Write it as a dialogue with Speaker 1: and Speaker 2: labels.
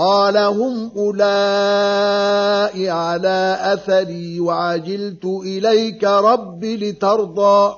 Speaker 1: قال هم أولئك على أثري وعجلت إليك رب لترضى.